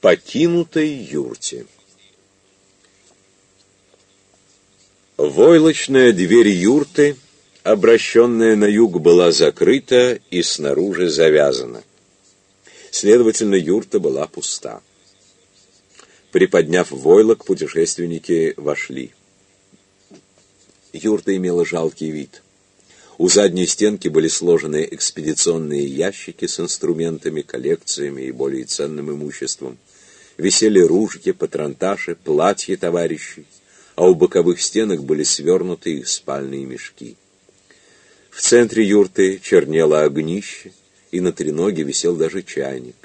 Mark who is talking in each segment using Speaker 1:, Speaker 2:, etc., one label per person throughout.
Speaker 1: покинутой юрте. Войлочная дверь юрты, обращенная на юг, была закрыта и снаружи завязана. Следовательно, юрта была пуста. Приподняв войлок, путешественники вошли. Юрта имела жалкий вид. У задней стенки были сложены экспедиционные ящики с инструментами, коллекциями и более ценным имуществом висели ружья, патронташи, платья товарищей, а у боковых стенок были свернуты их спальные мешки. В центре юрты чернело огнище, и на треноге висел даже чайник.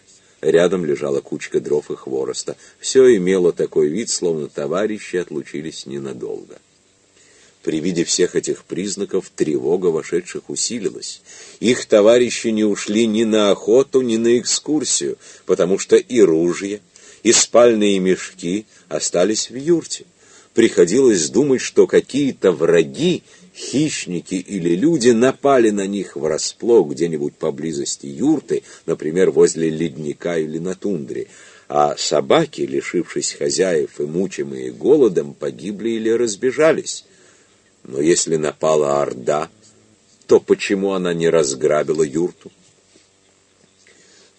Speaker 1: Рядом лежала кучка дров и хвороста. Все имело такой вид, словно товарищи отлучились ненадолго. При виде всех этих признаков тревога вошедших усилилась. Их товарищи не ушли ни на охоту, ни на экскурсию, потому что и ружья, и спальные мешки остались в юрте. Приходилось думать, что какие-то враги, хищники или люди напали на них врасплох где-нибудь поблизости юрты, например, возле ледника или на тундре, а собаки, лишившись хозяев и мучимые голодом, погибли или разбежались. Но если напала орда, то почему она не разграбила юрту?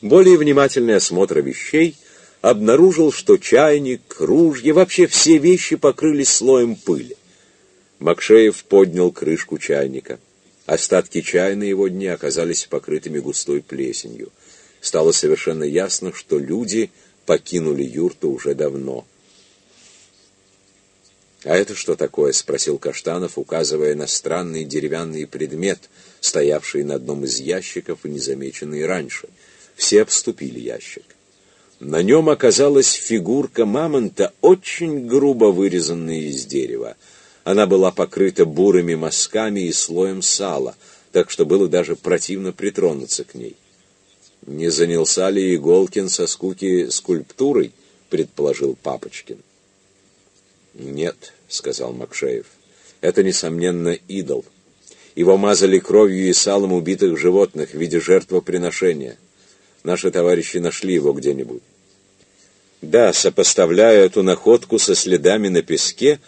Speaker 1: Более внимательный осмотр вещей обнаружил, что чайник, ружья, вообще все вещи покрылись слоем пыли. Макшеев поднял крышку чайника. Остатки чая на его дне оказались покрытыми густой плесенью. Стало совершенно ясно, что люди покинули юрту уже давно. «А это что такое?» — спросил Каштанов, указывая на странный деревянный предмет, стоявший на одном из ящиков и незамеченный раньше. Все обступили ящик. На нем оказалась фигурка мамонта, очень грубо вырезанная из дерева. Она была покрыта бурыми мазками и слоем сала, так что было даже противно притронуться к ней. «Не занялся ли Иголкин со скуки скульптурой?» — предположил Папочкин. «Нет», — сказал Макшеев, — «это, несомненно, идол. Его мазали кровью и салом убитых животных в виде жертвоприношения. Наши товарищи нашли его где-нибудь. Да, сопоставляя эту находку со следами на песке,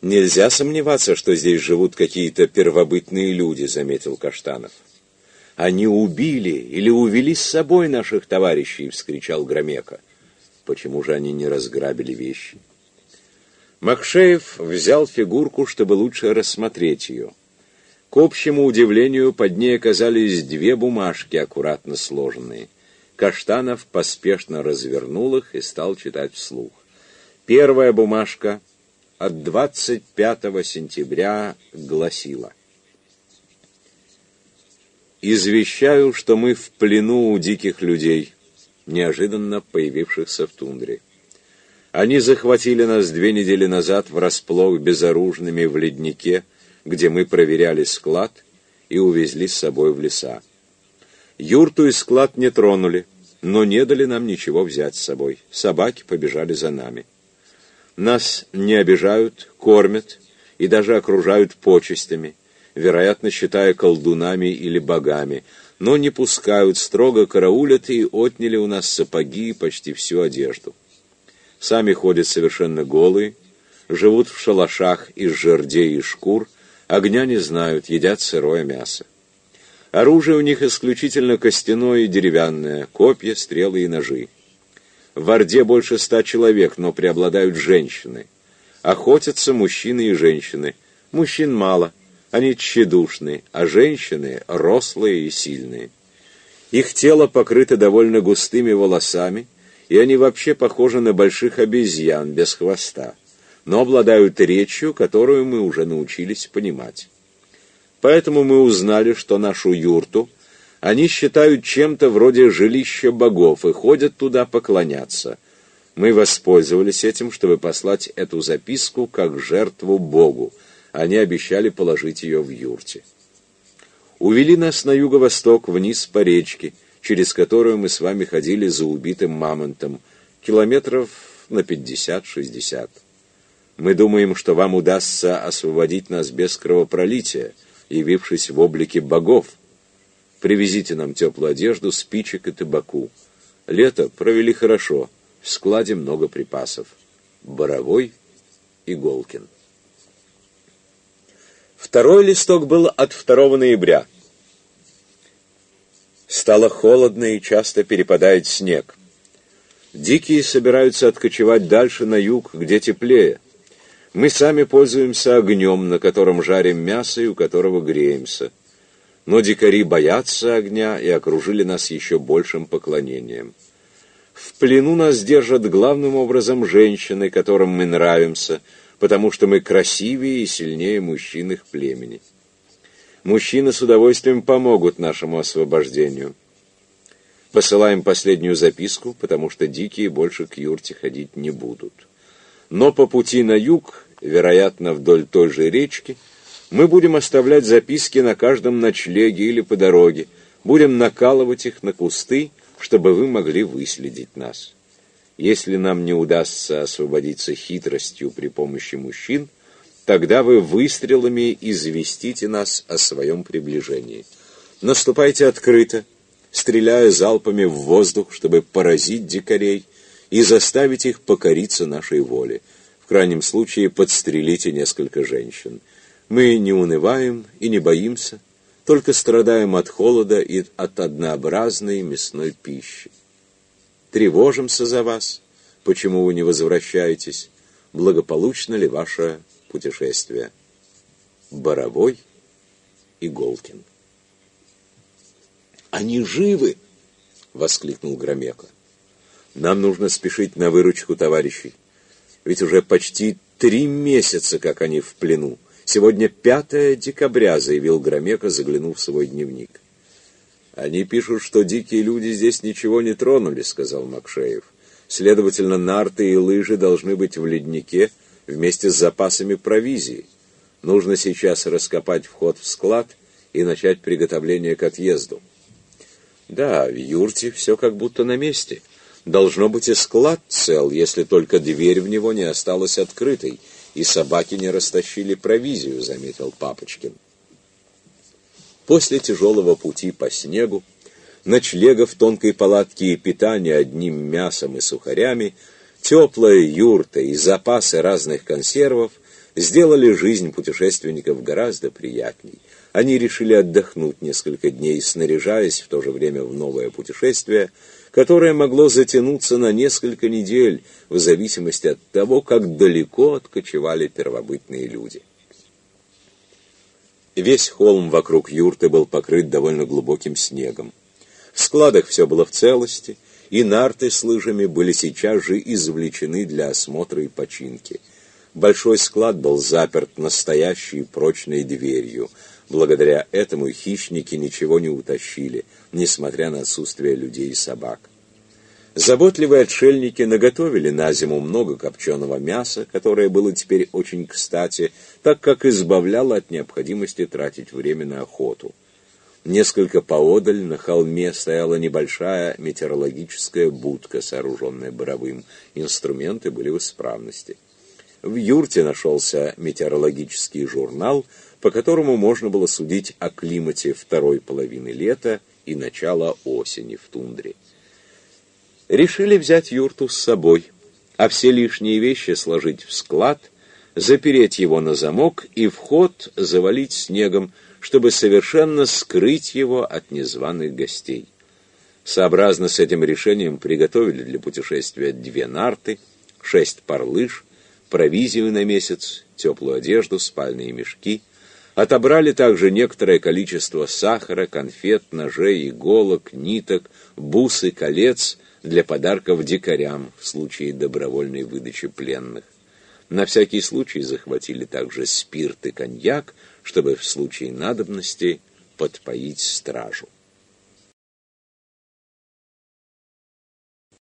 Speaker 1: нельзя сомневаться, что здесь живут какие-то первобытные люди, заметил Каштанов. Они убили или увели с собой наших товарищей, вскричал Громека. Почему же они не разграбили вещи? Макшеев взял фигурку, чтобы лучше рассмотреть ее. К общему удивлению, под ней оказались две бумажки, аккуратно сложенные. Каштанов поспешно развернул их и стал читать вслух. Первая бумажка от 25 сентября гласила. «Извещаю, что мы в плену у диких людей, неожиданно появившихся в тундре. Они захватили нас две недели назад врасплох безоружными в леднике, где мы проверяли склад, и увезли с собой в леса. Юрту и склад не тронули, но не дали нам ничего взять с собой. Собаки побежали за нами. Нас не обижают, кормят и даже окружают почестями, вероятно, считая колдунами или богами, но не пускают, строго караулят и отняли у нас сапоги и почти всю одежду. Сами ходят совершенно голые, живут в шалашах из жердей и шкур, огня не знают, едят сырое мясо. Оружие у них исключительно костяное и деревянное, копья, стрелы и ножи. В Орде больше ста человек, но преобладают женщины. Охотятся мужчины и женщины. Мужчин мало, они тщедушны, а женщины рослые и сильные. Их тело покрыто довольно густыми волосами, и они вообще похожи на больших обезьян без хвоста, но обладают речью, которую мы уже научились понимать. Поэтому мы узнали, что нашу юрту они считают чем-то вроде жилища богов и ходят туда поклоняться. Мы воспользовались этим, чтобы послать эту записку как жертву Богу. Они обещали положить ее в юрте. Увели нас на юго-восток вниз по речке, через которую мы с вами ходили за убитым мамонтом, километров на 50-60. Мы думаем, что вам удастся освободить нас без кровопролития, явившись в облике богов. Привезите нам теплую одежду, спичек и табаку. Лето провели хорошо, в складе много припасов. Боровой и Голкин. Второй листок был от 2 ноября. Стало холодно и часто перепадает снег. Дикие собираются откочевать дальше на юг, где теплее. Мы сами пользуемся огнем, на котором жарим мясо и у которого греемся. Но дикари боятся огня и окружили нас еще большим поклонением. В плену нас держат главным образом женщины, которым мы нравимся, потому что мы красивее и сильнее мужчин их племени. Мужчины с удовольствием помогут нашему освобождению. Посылаем последнюю записку, потому что дикие больше к юрте ходить не будут. Но по пути на юг, вероятно, вдоль той же речки, мы будем оставлять записки на каждом ночлеге или по дороге, будем накалывать их на кусты, чтобы вы могли выследить нас. Если нам не удастся освободиться хитростью при помощи мужчин, тогда вы выстрелами известите нас о своем приближении. Наступайте открыто, стреляя залпами в воздух, чтобы поразить дикарей и заставить их покориться нашей воле. В крайнем случае подстрелите несколько женщин. Мы не унываем и не боимся, только страдаем от холода и от однообразной мясной пищи. Тревожимся за вас, почему вы не возвращаетесь, благополучно ли ваше путешествие. Боровой и Голкин. «Они живы!» — воскликнул Громека. «Нам нужно спешить на выручку товарищей. Ведь уже почти три месяца, как они в плену. Сегодня 5 декабря, заявил Громека, заглянув в свой дневник. Они пишут, что дикие люди здесь ничего не тронули, сказал Макшеев. Следовательно, нарты и лыжи должны быть в леднике вместе с запасами провизии. Нужно сейчас раскопать вход в склад и начать приготовление к отъезду. Да, в юрте все как будто на месте. Должно быть и склад цел, если только дверь в него не осталась открытой, и собаки не растащили провизию, заметил Папочкин. После тяжелого пути по снегу, ночлега в тонкой палатке и питания одним мясом и сухарями, теплая юрта и запасы разных консервов сделали жизнь путешественников гораздо приятней. Они решили отдохнуть несколько дней, снаряжаясь в то же время в новое путешествие – которое могло затянуться на несколько недель, в зависимости от того, как далеко откочевали первобытные люди. Весь холм вокруг юрты был покрыт довольно глубоким снегом. В складах все было в целости, и нарты с лыжами были сейчас же извлечены для осмотра и починки. Большой склад был заперт настоящей прочной дверью. Благодаря этому хищники ничего не утащили – несмотря на отсутствие людей и собак. Заботливые отшельники наготовили на зиму много копченого мяса, которое было теперь очень кстати, так как избавляло от необходимости тратить время на охоту. Несколько поодаль на холме стояла небольшая метеорологическая будка, сооруженная боровым. Инструменты были в исправности. В юрте нашелся метеорологический журнал, по которому можно было судить о климате второй половины лета и начала осени в тундре. Решили взять юрту с собой, а все лишние вещи сложить в склад, запереть его на замок и вход завалить снегом, чтобы совершенно скрыть его от незваных гостей. Сообразно с этим решением приготовили для путешествия две нарты, шесть пар лыж, провизию на месяц, теплую одежду, спальные мешки, Отобрали также некоторое количество сахара, конфет, ножей, иголок, ниток, бус и колец для подарков дикарям в случае добровольной выдачи пленных. На всякий случай захватили также спирт и коньяк, чтобы в случае надобности подпоить стражу.